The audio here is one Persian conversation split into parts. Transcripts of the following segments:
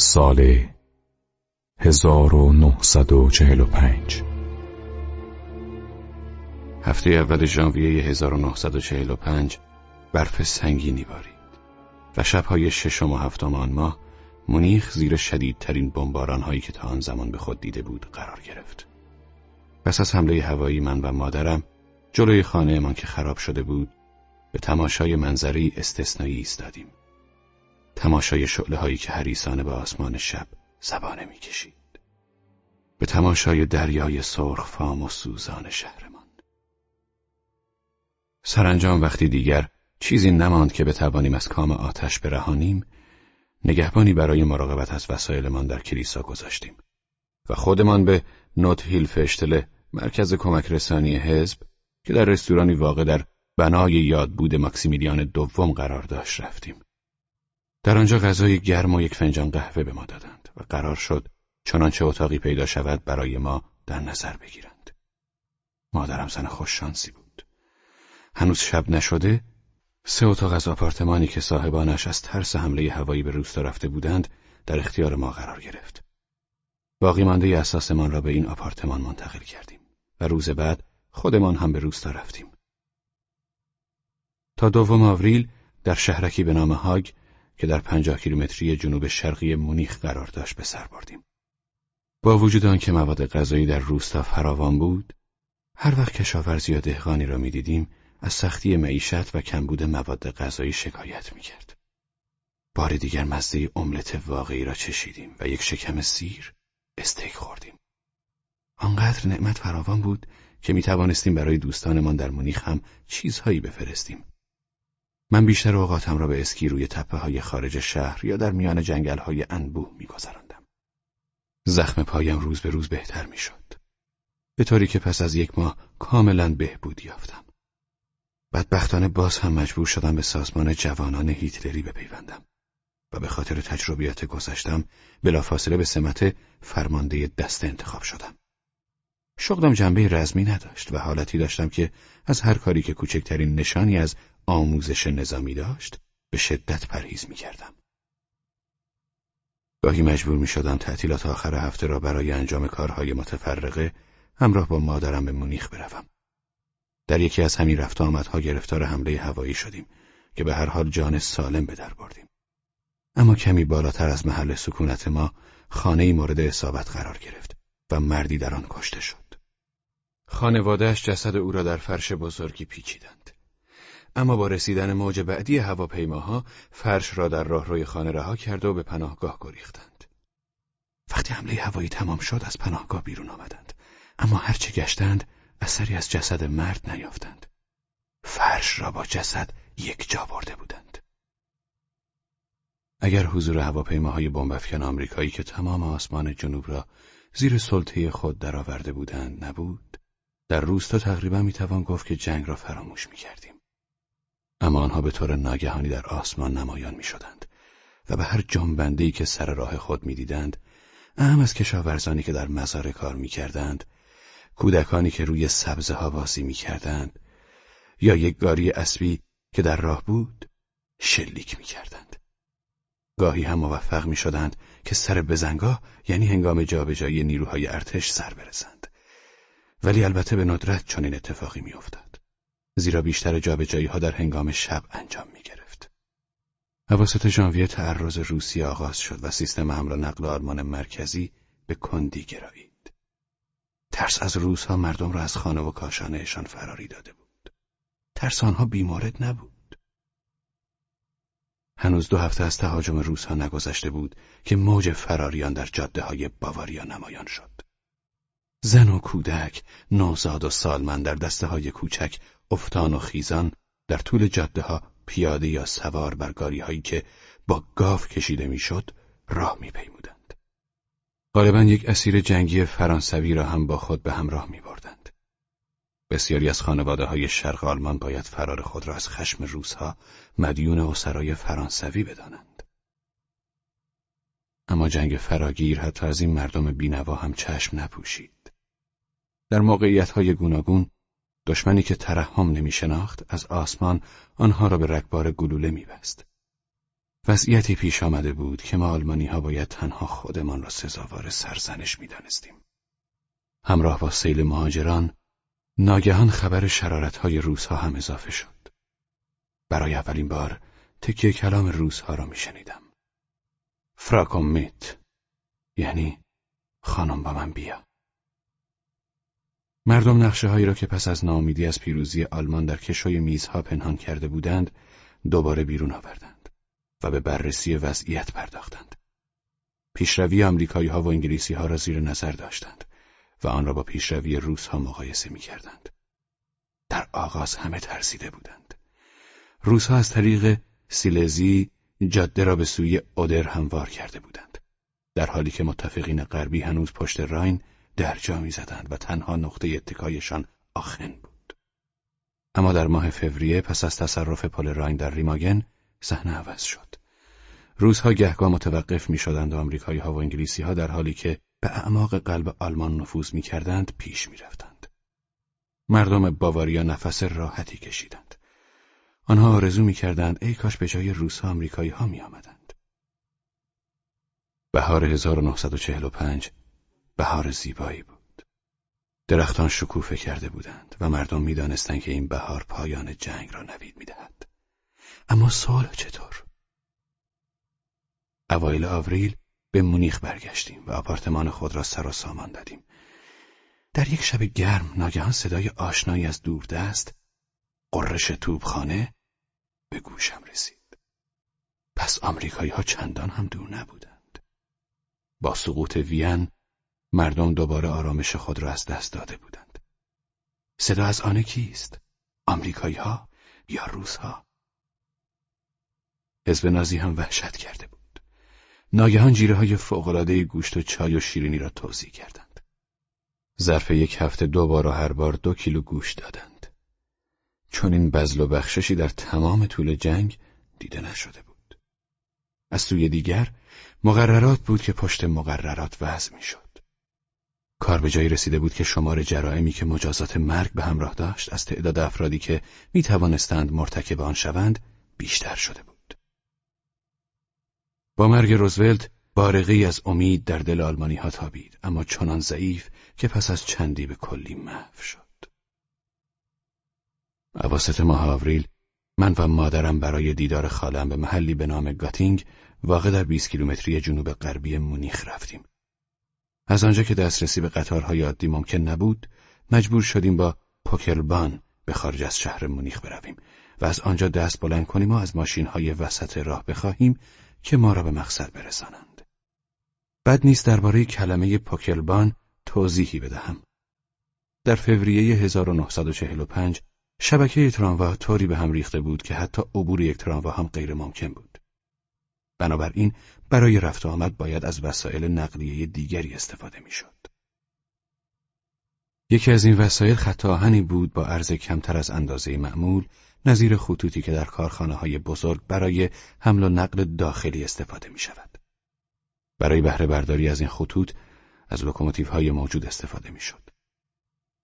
سال 1945 هفته اول ژانویه 1945 برف سنگینی بارید و شبهای ششم و هفتم آن ماه مونیخ زیر شدیدترین بمباران هایی که تا آن زمان به خود دیده بود قرار گرفت. پس از حمله هوایی من و مادرم جلوی خانه من که خراب شده بود به تماشای منظری استثنایی ایستادیم. تماشای شعله هایی که حریسانه به آسمان شب زبانه می‌کشید. به تماشای دریای سرخ فام و سوزان شهرمان. سرانجام وقتی دیگر چیزی نماند که بتوانیم از کام آتش برهانیم نگهبانی برای مراقبت از وسایلمان در کلیسا گذاشتیم و خودمان به نوت هیل فشتله مرکز کمک رسانی حزب که در رستورانی واقع در بنای یادبود ماکسیمیلیان دوم قرار داشت رفتیم. در آنجا غذای گرم و یک فنجان قهوه به ما دادند و قرار شد چنانچه اتاقی پیدا شود برای ما در نظر بگیرند. مادرم زن خوششانسی بود. هنوز شب نشده سه اتاق از آپارتمانی که صاحبانش از ترس حمله هوایی به روستا رفته بودند در اختیار ما قرار گرفت. باقی مانده اساسمان را به این آپارتمان منتقل کردیم و روز بعد خودمان هم به روستا رفتیم. تا دوم آوریل در شهرکی به نام هاگ که در پنجاه کیلومتری جنوب شرقی مونیخ قرار داشت به سر بردیم. با وجود آنکه مواد غذایی در روستا فراوان بود، هر وقت کشاورزی یا دهقانی را می‌دیدیم از سختی معیشت و کمبود مواد غذایی شکایت می‌کرد. بار دیگر مزه املت واقعی را چشیدیم و یک شکم سیر استیک خوردیم. آنقدر نعمت فراوان بود که می توانستیم برای دوستانمان در مونیخ هم چیزهایی بفرستیم. من بیشتر اوقاتم را به اسکی روی تپه های خارج شهر یا در میان جنگل های انبوه می گذراندم. زخم پایم روز به روز بهتر می شد. به طوری که پس از یک ماه کاملا بهبود یافتم. بدبختانه باز هم مجبور شدم به سازمان جوانان هیتلری بپیوندم و به خاطر تجربیات گذشتم بلافاصله به سمت فرمانده دست انتخاب شدم. شغلم جنبه رزمی نداشت و حالتی داشتم که از هر کاری که کوچکترین نشانی از آموزش نظامی داشت به شدت پرهیز می کردم. گاهی مجبور می شدم تعطیلات آخر هفته را برای انجام کارهای متفرقه همراه با مادرم به مونیخ بروم. در یکی از همین رفت آمدها گرفتار حمله هوایی شدیم که به هر حال جان سالم به در بردیم. اما کمی بالاتر از محل سکونت ما خانه مورد اصابت قرار گرفت و مردی در آن کشته شد. خانوادهش جسد او را در فرش بزرگی پیچیدند. اما با رسیدن موج بعدی هواپیماها فرش را در راهروی خانه رها کرد و به پناهگاه گریختند. وقتی حمله هوایی تمام شد از پناهگاه بیرون آمدند. اما هرچه گشتند اثری از جسد مرد نیافتند. فرش را با جسد یک جا برده بودند. اگر حضور هواپیماهای بمبافکن آمریکایی که تمام آسمان جنوب را زیر سلطه خود درآورده بودند نبود، در روستا تقریبا می‌توان گفت که جنگ را فراموش می‌کردیم. اما آنها به طور ناگهانی در آسمان نمایان می‌شدند و به هر جنبندهای که سر راه خود می‌دیدند، اهم از کشاورزانی که در مزار کار می‌کردند، کودکانی که روی سبزه ها بازی می‌کردند، یا یک گاری اسبی که در راه بود، شلیک می‌کردند. گاهی هم موفق می شدند که سر بزنگاه یعنی هنگام جابجایی نیروهای ارتش سر برسند. ولی البته به ندرت چنین اتفاقی می افتاد. زیرا بیشتر جابجایی ها در هنگام شب انجام می گرفت. حواست ژانویه تعرض روسیه آغاز شد و سیستم حمل و نقل آلمان مرکزی به کندی گرایید. ترس از روس ها مردم را از خانه و کاشانهشان فراری داده بود. ترس آنها بیمارد نبود. هنوز دو هفته از تهاجم روزها نگذشته بود که موج فراریان در جاده های باواریا نمایان شد. زن و کودک، نوزاد و سالمن در دسته های کوچک، افتان و خیزان در طول جاده ها پیاده یا سوار بر گاری هایی که با گاف کشیده می‌شد راه میپیمودند. غالبا یک اسیر جنگی فرانسوی را هم با خود به همراه می بردند. بسیاری از خانواده های شرق آلمان باید فرار خود را از خشم روزها مدیون اسرای فرانسوی بدانند. اما جنگ فراگیر حتی از این مردم بینوا هم چشم نپوشید. در موقعیت های گوناگون دشمنی که ترحم نمی شناخت از آسمان آنها را به رکبار گلوله می بست. وضعیتی پیش آمده بود که ما آلمانی ها باید تنها خودمان را سزاوار سرزنش می دانستیم. همراه با سیل مهاجران ناگهان خبر شرارت های روس ها هم اضافه شد. برای اولین بار تکیه کلام روس ها را می شنیدم. فراکومیت یعنی خانم با من بیا. مردم نقشه هایی را که پس از ناامیدی از پیروزی آلمان در کشوی میزها پنهان کرده بودند دوباره بیرون آوردند و به بررسی وضعیت پرداختند. پیشروی آمریکایی ها و انگلیسی ها را زیر نظر داشتند و آن را با پیشروی روس ها مقایسه می کردند. در آغاز همه ترسیده بودند. روس ها از طریق سیلزی جاده را به سوی اودر هموار کرده بودند. در حالی که متفقین غربی هنوز پشت راین درجا می‌زدند و تنها نقطه اتکایشان آخن بود. اما در ماه فوریه پس از تصرف پل راین در ریماگن صحنه عوض شد. روزها گهگاه متوقف می شدند و آمریکایی ها و انگلیسی ها در حالی که به اعماق قلب آلمان نفوذ می کردند پیش می رفتند. مردم باواریا نفس راحتی کشیدند. آنها آرزو می کردند ای کاش به جای روس ها آمریکایی ها می آمدند. بهار 1945 بهار زیبایی بود. درختان شکوفه کرده بودند و مردم می‌دانستند که این بهار پایان جنگ را نوید می‌دهد. اما سال چطور؟ اوایل آوریل به مونیخ برگشتیم و آپارتمان خود را سر و سامان دادیم. در یک شب گرم ناگهان صدای آشنایی از دوردست قررش توبخانه به گوشم رسید. پس آمریکایی ها چندان هم دور نبودند. با سقوط وین مردم دوباره آرامش خود را از دست داده بودند. صدا از آن کیست؟ آمریکایی ها یا روس ها؟ حزب نازی هم وحشت کرده بود. ناگهان جیره های فوقلاده گوشت و چای و شیرینی را توضیح کردند. ظرف یک هفته دو بار و هر بار دو کیلو گوشت دادند. چون این بزل و بخششی در تمام طول جنگ دیده نشده بود. از سوی دیگر مقررات بود که پشت مقررات وضع می شد. کار به جایی رسیده بود که شمار جرائمی که مجازات مرگ به همراه داشت از تعداد افرادی که می توانستند مرتکب آن شوند بیشتر شده بود. با مرگ روزولت بارقی از امید در دل آلمانی ها تابید اما چنان ضعیف که پس از چندی به کلی محو شد. اواسط ماه آوریل من و مادرم برای دیدار خالم به محلی به نام گاتینگ واقع در 20 کیلومتری جنوب غربی مونیخ رفتیم. از آنجا که دسترسی به قطارهای عادی ممکن نبود، مجبور شدیم با پوکلبان به خارج از شهر مونیخ برویم و از آنجا دست بلند کنیم و از ماشینهای وسط راه بخواهیم که ما را به مقصد برسانند. بد نیست درباره کلمه پوکلبان توضیحی بدهم. در فوریه 1945 شبکه تراموا طوری به هم ریخته بود که حتی عبور یک تراموا هم غیر ممکن بود. بنابراین برای رفت آمد باید از وسایل نقلیه دیگری استفاده می‌شد. یکی از این وسایل خط آهنی بود با عرض کمتر از اندازه معمول نظیر خطوطی که در کارخانه های بزرگ برای حمل و نقل داخلی استفاده می شود. برای بهره برداری از این خطوط از لوکوموتیو های موجود استفاده می شد.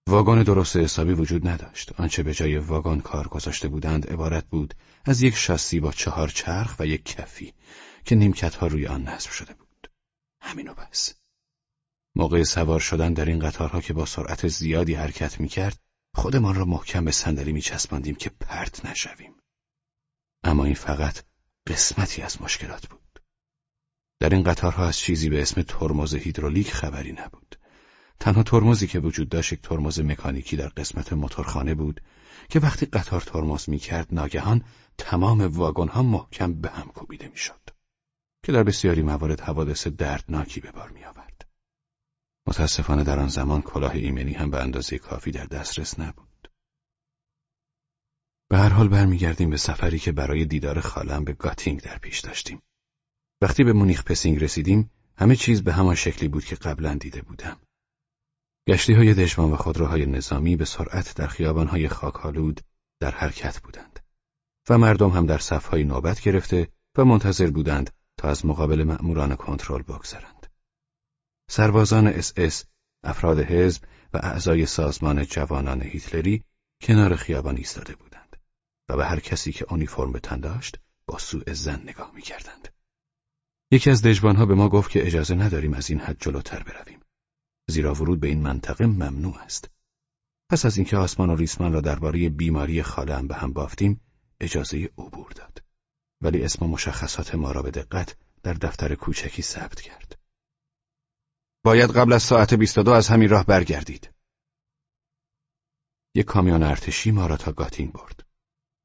واگن درست حسابی وجود نداشت. آنچه به جای واگن کار گذاشته بودند عبارت بود از یک شاسی با چهار چرخ و یک کفی که نیمکتها روی آن نصب شده بود. همینو بس. موقع سوار شدن در این قطارها که با سرعت زیادی حرکت می کرد خودمان را محکم به صندلی می چسباندیم که پرت نشویم. اما این فقط قسمتی از مشکلات بود. در این قطارها از چیزی به اسم ترمز هیدرولیک خبری نبود. تنها ترمزی که وجود داشت یک ترمز مکانیکی در قسمت موتورخانه بود که وقتی قطار ترمز می کرد ناگهان تمام واگن ها محکم به هم کوبیده می شد که در بسیاری موارد حوادث دردناکی به بار می آورد. متاسفانه در آن زمان کلاه ایمنی هم به اندازه کافی در دسترس نبود. به هر حال برمیگردیم به سفری که برای دیدار خالم به گاتینگ در پیش داشتیم. وقتی به مونیخ پسینگ رسیدیم همه چیز به همان شکلی بود که قبلا دیده بودم. گشتی های دژبان و خودروهای نظامی به سرعت در خیابانهای خاکالود در حرکت بودند و مردم هم در صفهای نوبت گرفته و منتظر بودند تا از مقابل مأموران کنترل بگذرند. سربازان اس اس، افراد حزب و اعضای سازمان جوانان هیتلری کنار خیابان ایستاده بودند و به هر کسی که اونیفرم به تن داشت با سوء زن نگاه می‌کردند. یکی از دژبانها به ما گفت که اجازه نداریم از این حد جلوتر برویم. زیرا ورود به این منطقه ممنوع است. پس از اینکه آسمان و ریسمان را درباره بیماری خاله به هم بافتیم، اجازه عبور داد. ولی اسم و مشخصات ما را به دقت در دفتر کوچکی ثبت کرد. باید قبل از ساعت 22 از همین راه برگردید. یک کامیون ارتشی ما را تا گاتین برد.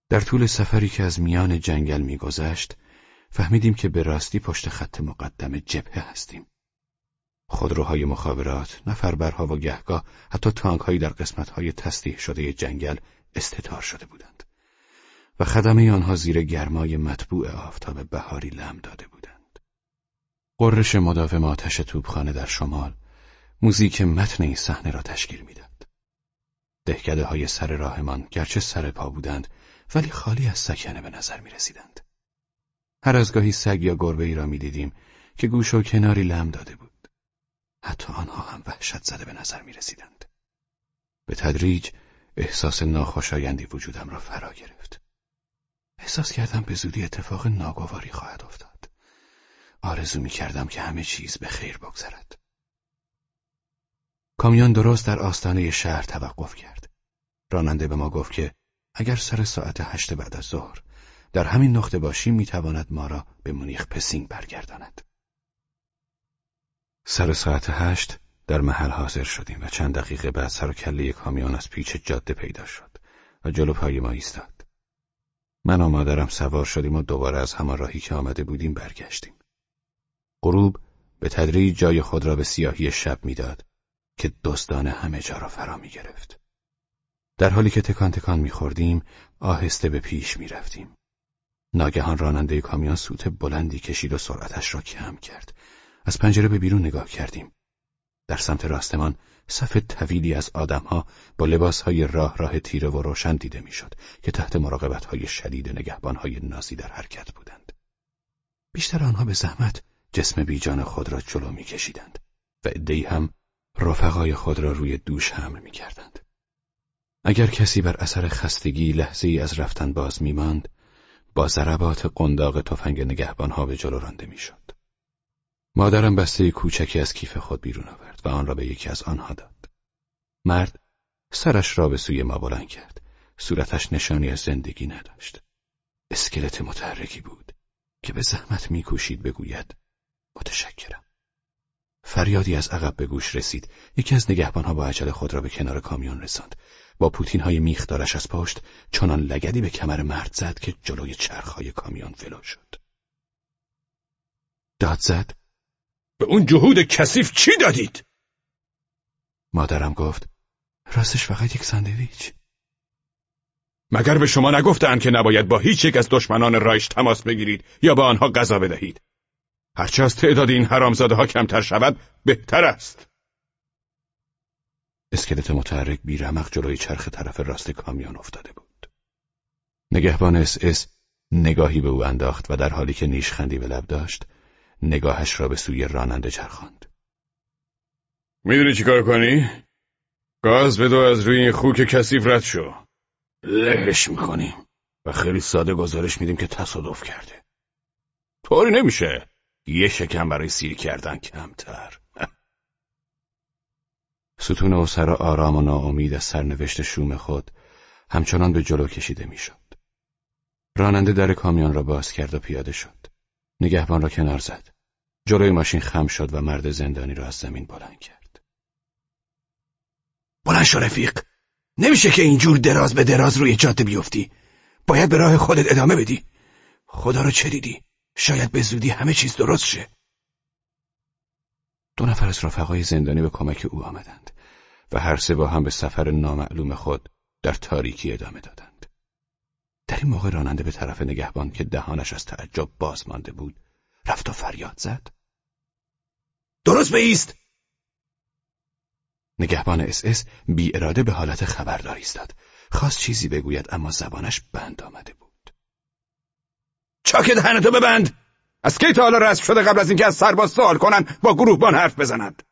در طول سفری که از میان جنگل میگذشت، فهمیدیم که به راستی پشت خط مقدم جبهه هستیم. خودروهای مخابرات، نفربرها و گهگاه حتی تانکهایی در قسمتهای تسلیح شده جنگل استتار شده بودند و خدمه آنها زیر گرمای مطبوع آفتاب بهاری لم داده بودند. قررش مداوم آتش توبخانه در شمال موزیک متن این صحنه را تشکیل می‌داد. دهکده های سر راهمان گرچه سر پا بودند ولی خالی از سکنه به نظر می رسیدند. هر از گاهی سگ یا گربه ای را می دیدیم که گوش و کناری لم داده بود. حتی آنها هم وحشت زده به نظر می رسیدند. به تدریج احساس ناخوشایندی وجودم را فرا گرفت. احساس کردم به زودی اتفاق ناگواری خواهد افتاد. آرزو می کردم که همه چیز به خیر بگذرد. کامیون درست در آستانه شهر توقف کرد. راننده به ما گفت که اگر سر ساعت هشت بعد از ظهر در همین نقطه باشیم می‌تواند ما را به مونیخ پسینگ برگرداند. سر ساعت هشت در محل حاضر شدیم و چند دقیقه بعد سر و کله کامیون از پیچ جاده پیدا شد و جلو پای ما ایستاد. من و مادرم سوار شدیم و دوباره از همان راهی که آمده بودیم برگشتیم. غروب به تدریج جای خود را به سیاهی شب می‌داد که دزدان همه جا را فرا می گرفت. در حالی که تکان تکان میخوردیم آهسته به پیش می‌رفتیم. ناگهان راننده کامیون سوت بلندی کشید و سرعتش را کم کرد از پنجره به بیرون نگاه کردیم. در سمت راستمان صف طویلی از آدمها با لباسهای راه راه تیره و روشن دیده می‌شد که تحت مراقبتهای شدید نگهبانهای نازی در حرکت بودند. بیشتر آنها به زحمت جسم بیجان خود را جلو میکشیدند و عدهای هم رفقای خود را روی دوش حمل می‌کردند. اگر کسی بر اثر خستگی لحظه ای از رفتن باز میماند، با ضربات قنداق تفنگ نگهبانها به جلو رانده می‌شد. مادرم بسته کوچکی از کیف خود بیرون آورد و آن را به یکی از آنها داد. مرد سرش را به سوی ما بلند کرد. صورتش نشانی از زندگی نداشت. اسکلت متحرکی بود که به زحمت میکوشید بگوید متشکرم. فریادی از عقب به گوش رسید. یکی از نگهبانها با عجله خود را به کنار کامیون رساند. با پوتین های میخدارش از پشت چنان لگدی به کمر مرد زد که جلوی چرخهای کامیون ولو شد. داد زد به اون جهود کثیف چی دادید؟ مادرم گفت راستش فقط یک ساندویچ. مگر به شما نگفتند که نباید با هیچ یک از دشمنان رایش تماس بگیرید یا با آنها غذا بدهید؟ هرچه از تعداد این حرامزاده ها کمتر شود بهتر است. اسکلت متحرک بیرمق جلوی چرخ طرف راست کامیون افتاده بود. نگهبان اس اس نگاهی به او انداخت و در حالی که نیشخندی به لب داشت نگاهش را به سوی راننده چرخاند. می‌دونی چی کار کنی؟ گاز بدو از روی این خوک کثیف رد شو. لهش می‌کنیم و خیلی ساده گزارش میدیم که تصادف کرده. طوری نمیشه. یه شکم برای سیر کردن کمتر. ستون اسرا آرام و ناامید از سرنوشت شوم خود همچنان به جلو کشیده می‌شد. راننده در کامیون را باز کرد و پیاده شد. نگهبان را کنار زد. جلوی ماشین خم شد و مرد زندانی را از زمین بلند کرد. بلند شو رفیق. نمیشه که اینجور دراز به دراز روی جاده بیفتی. باید به راه خودت ادامه بدی. خدا رو چه دیدی؟ شاید به زودی همه چیز درست شه. دو نفر از رفقای زندانی به کمک او آمدند و هر سه با هم به سفر نامعلوم خود در تاریکی ادامه دادند. در این موقع راننده به طرف نگهبان که دهانش از تعجب باز مانده بود رفت و فریاد زد درست بایست نگهبان اس اس بی اراده به حالت خبردار ایستاد. خواست چیزی بگوید اما زبانش بند آمده بود. چاک دهنتو ببند! از کی تا حالا رسم شده قبل از اینکه از سرباز سوال کنن با گروهبان حرف بزنند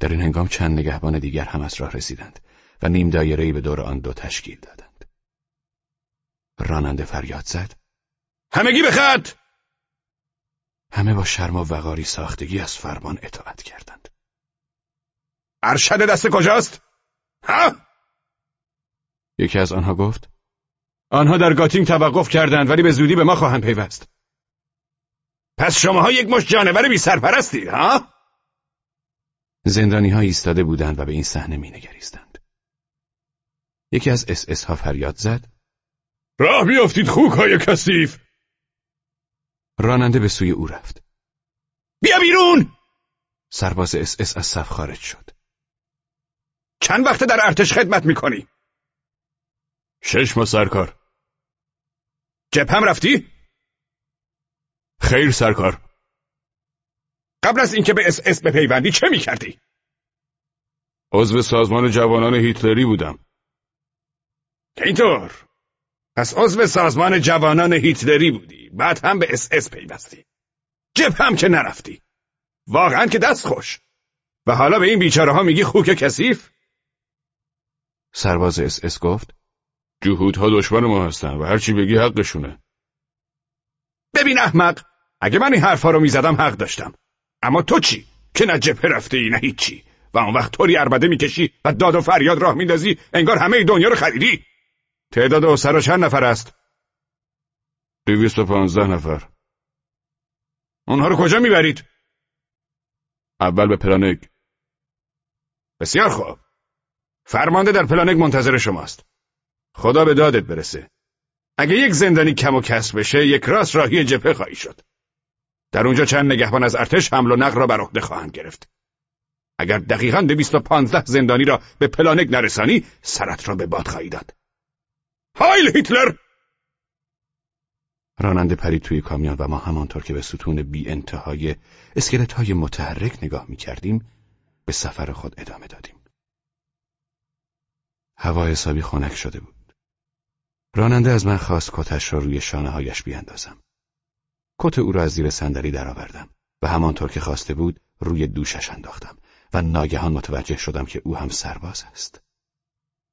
در این هنگام چند نگهبان دیگر هم از راه رسیدند و نیم دایره‌ای به دور آن دو تشکیل دادند. راننده فریاد زد. همگی به خط! همه با شرم و وقاری ساختگی از فرمان اطاعت کردند. ارشد دست کجاست؟ ها؟ یکی از آنها گفت آنها در گاتینگ توقف کردند ولی به زودی به ما خواهند پیوست پس شماها یک مشت جانور بی سرپرستید ها؟ زندانی ها ایستاده بودند و به این صحنه مینگریستند. یکی از اس اس ها فریاد زد. راه بیافتید خوک های کثیف. راننده به سوی او رفت. بیا بیرون! سرباز اس اس از صف خارج شد. چند وقته در ارتش خدمت می‌کنی؟ شش ماه سرکار. جبهه‌م رفتی؟ خیر سرکار. قبل از اینکه به اس اس بپیوندی چه می‌کردی؟ عضو سازمان جوانان هیتلری بودم. اینطور پس عضو سازمان جوانان هیتلری بودی بعد هم به اس اس پیوستی جبهه‌م که نرفتی واقعا که دست خوش و حالا به این بیچاره ها میگی خوک کثیف سرباز اس اس گفت جهودها دشمن ما هستن و هرچی بگی حقشونه. ببین احمق اگه من این حرفا رو می‌زدم حق داشتم. اما تو چی؟ که نه جبهه رفته ای نه هیچی. و اون وقت طوری عربده می‌کشی و داد و فریاد راه میندازی انگار همه دنیا رو خریدی. تعداد اسرا چند نفر است؟ دویست و پانزده نفر. اونها رو کجا می‌برید؟ اول به پلانگ بسیار خوب. فرمانده در پلانگ منتظر شماست. خدا به دادت برسه. اگه یک زندانی کم و کسب بشه یک راست راهی جبهه خواهی شد. در اونجا چند نگهبان از ارتش حمل و نقل را بر عهده خواهند گرفت. اگر دقیقا دویست و پانزده زندانی را به پلانک نرسانی سرت را به باد خواهی داد. هایل هیتلر! راننده پرید توی کامیون و ما همانطور که به ستون بی انتهای اسکلت های متحرک نگاه می کردیم به سفر خود ادامه دادیم. هوا حسابی خنک شده بود. راننده از من خواست کتش را روی شانه هایش بیاندازم. کت او را از زیر صندلی درآوردم و همانطور که خواسته بود روی دوشش انداختم و ناگهان متوجه شدم که او هم سرباز است.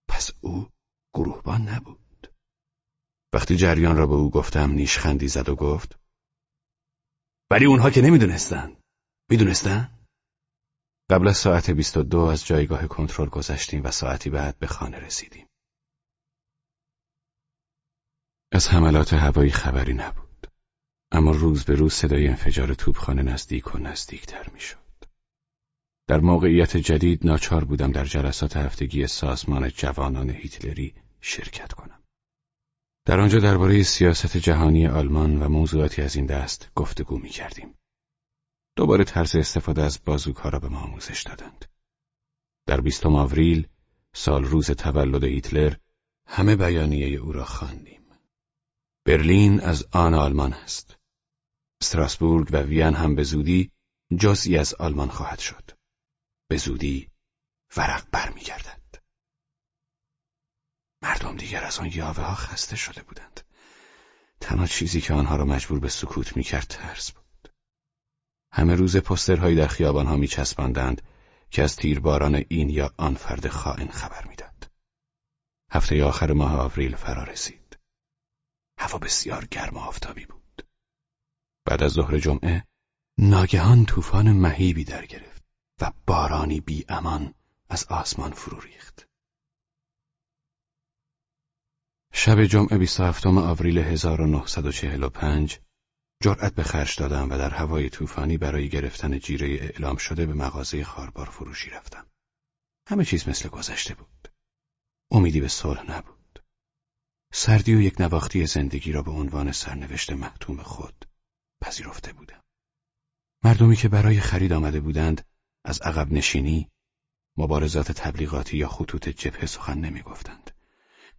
پس او گروهبان نبود. وقتی جریان را به او گفتم نیشخندی زد و گفت ولی اونها که نمی‌دونستن. می‌دونستن؟ قبل از ساعت 22 از جایگاه کنترل گذشتیم و ساعتی بعد به خانه رسیدیم. از حملات هوایی خبری نبود. اما روز به روز صدای انفجار توپخانه نزدیک و نزدیکتر می‌شد. در موقعیت جدید ناچار بودم در جلسات هفتگی سازمان جوانان هیتلری شرکت کنم. در آنجا درباره سیاست جهانی آلمان و موضوعاتی از این دست گفتگو می کردیم. دوباره طرز استفاده از بازوکا را به ما آموزش دادند. در بیستم آوریل سال روز تولد هیتلر همه بیانیه او را خواندیم. برلین از آن آلمان است. استراسبورگ و وین هم به زودی جزئی از آلمان خواهد شد. به زودی ورق برمیگردد. مردم دیگر از آن یاوه ها خسته شده بودند. تنها چیزی که آنها را مجبور به سکوت می‌کرد ترس بود. همه روز پسترهایی در خیابانها میچسباندند که از تیرباران این یا آن فرد خائن خبر می‌داد. هفته آخر ماه آوریل فرا رسید. هوا بسیار گرم و آفتابی بود. بعد از ظهر جمعه ناگهان طوفان مهیبی در گرفت و بارانی بی امان از آسمان فرو ریخت. شب جمعه 27 آوریل 1945 جرأت به خرج دادم و در هوای طوفانی برای گرفتن جیره اعلام شده به مغازه خاربار فروشی رفتم. همه چیز مثل گذشته بود. امیدی به صلح نبود. سردی و یک نواختی زندگی را به عنوان سرنوشت محتوم خود پذیرفته بودم. مردمی که برای خرید آمده بودند از عقب نشینی، مبارزات تبلیغاتی یا خطوط جبهه سخن نمی گفتند.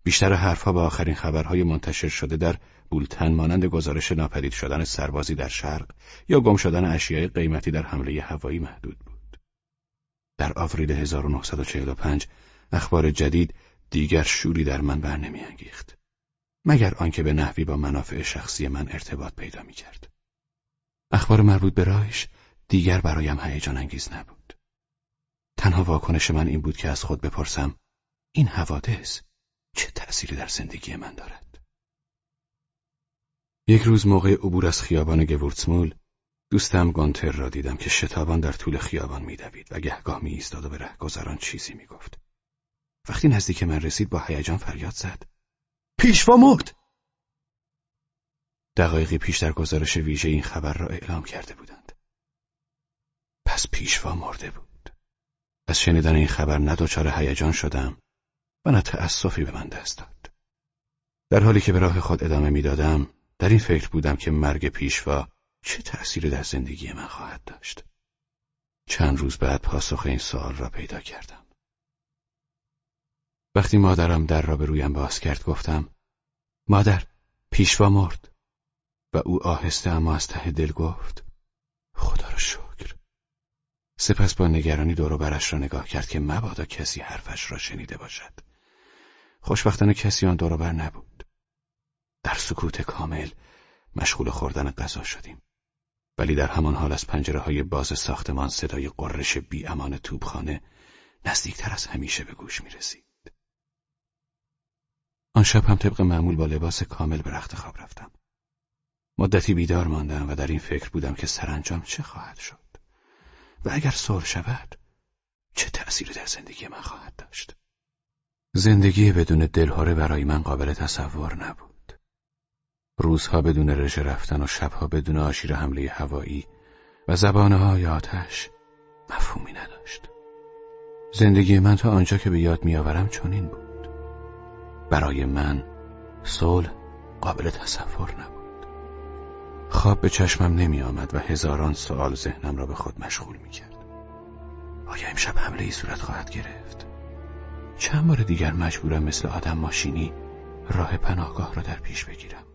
بیشتر حرفها به آخرین خبرهای منتشر شده در بولتن مانند گزارش ناپدید شدن سربازی در شرق یا گم شدن اشیای قیمتی در حمله هوایی محدود بود. در آوریل 1945 اخبار جدید دیگر شوری در من بر انگیخت. مگر آنکه به نحوی با منافع شخصی من ارتباط پیدا می کرد. اخبار مربوط به رایش دیگر برایم هیجان انگیز نبود. تنها واکنش من این بود که از خود بپرسم این حوادث چه تأثیری در زندگی من دارد؟ یک روز موقع عبور از خیابان گورتسمول دوستم گانتر را دیدم که شتابان در طول خیابان میدوید و گهگاه می ایستاد و به رهگذران چیزی می‌گفت. وقتی نزدیک من رسید با هیجان فریاد زد. پیشوا مرد! دقایقی پیش در گزارش ویژه این خبر را اعلام کرده بودند. پس پیشوا مرده بود. از شنیدن این خبر نه هیجان شدم و نه تأسفی به من دست داد. در حالی که به راه خود ادامه می‌دادم در این فکر بودم که مرگ پیشوا چه تأثیری در زندگی من خواهد داشت. چند روز بعد پاسخ این سوال را پیدا کردم. وقتی مادرم در را به رویم باز کرد گفتم مادر پیشوا مرد و او آهسته اما از ته دل گفت خدا را شکر سپس با نگرانی دور برش را نگاه کرد که مبادا کسی حرفش را شنیده باشد خوشبختانه کسی آن دور بر نبود در سکوت کامل مشغول خوردن غذا شدیم ولی در همان حال از پنجره های باز ساختمان صدای قررش بی امان توبخانه نزدیکتر از همیشه به گوش می رسید. آن شب هم طبق معمول با لباس کامل به رخت خواب رفتم. مدتی بیدار ماندم و در این فکر بودم که سرانجام چه خواهد شد و اگر صلح شود چه تأثیری در زندگی من خواهد داشت. زندگی بدون دلهاره برای من قابل تصور نبود. روزها بدون رژه رفتن و شبها بدون آشیر حمله هوایی و زبانهای آتش مفهومی نداشت. زندگی من تا آنجا که به یاد میآورم چنین بود. برای من صلح قابل تصور نبود خواب به چشمم نمی آمد و هزاران سوال ذهنم را به خود مشغول می کرد آیا امشب حمله ای صورت خواهد گرفت؟ چند بار دیگر مجبورم مثل آدم ماشینی راه پناهگاه را در پیش بگیرم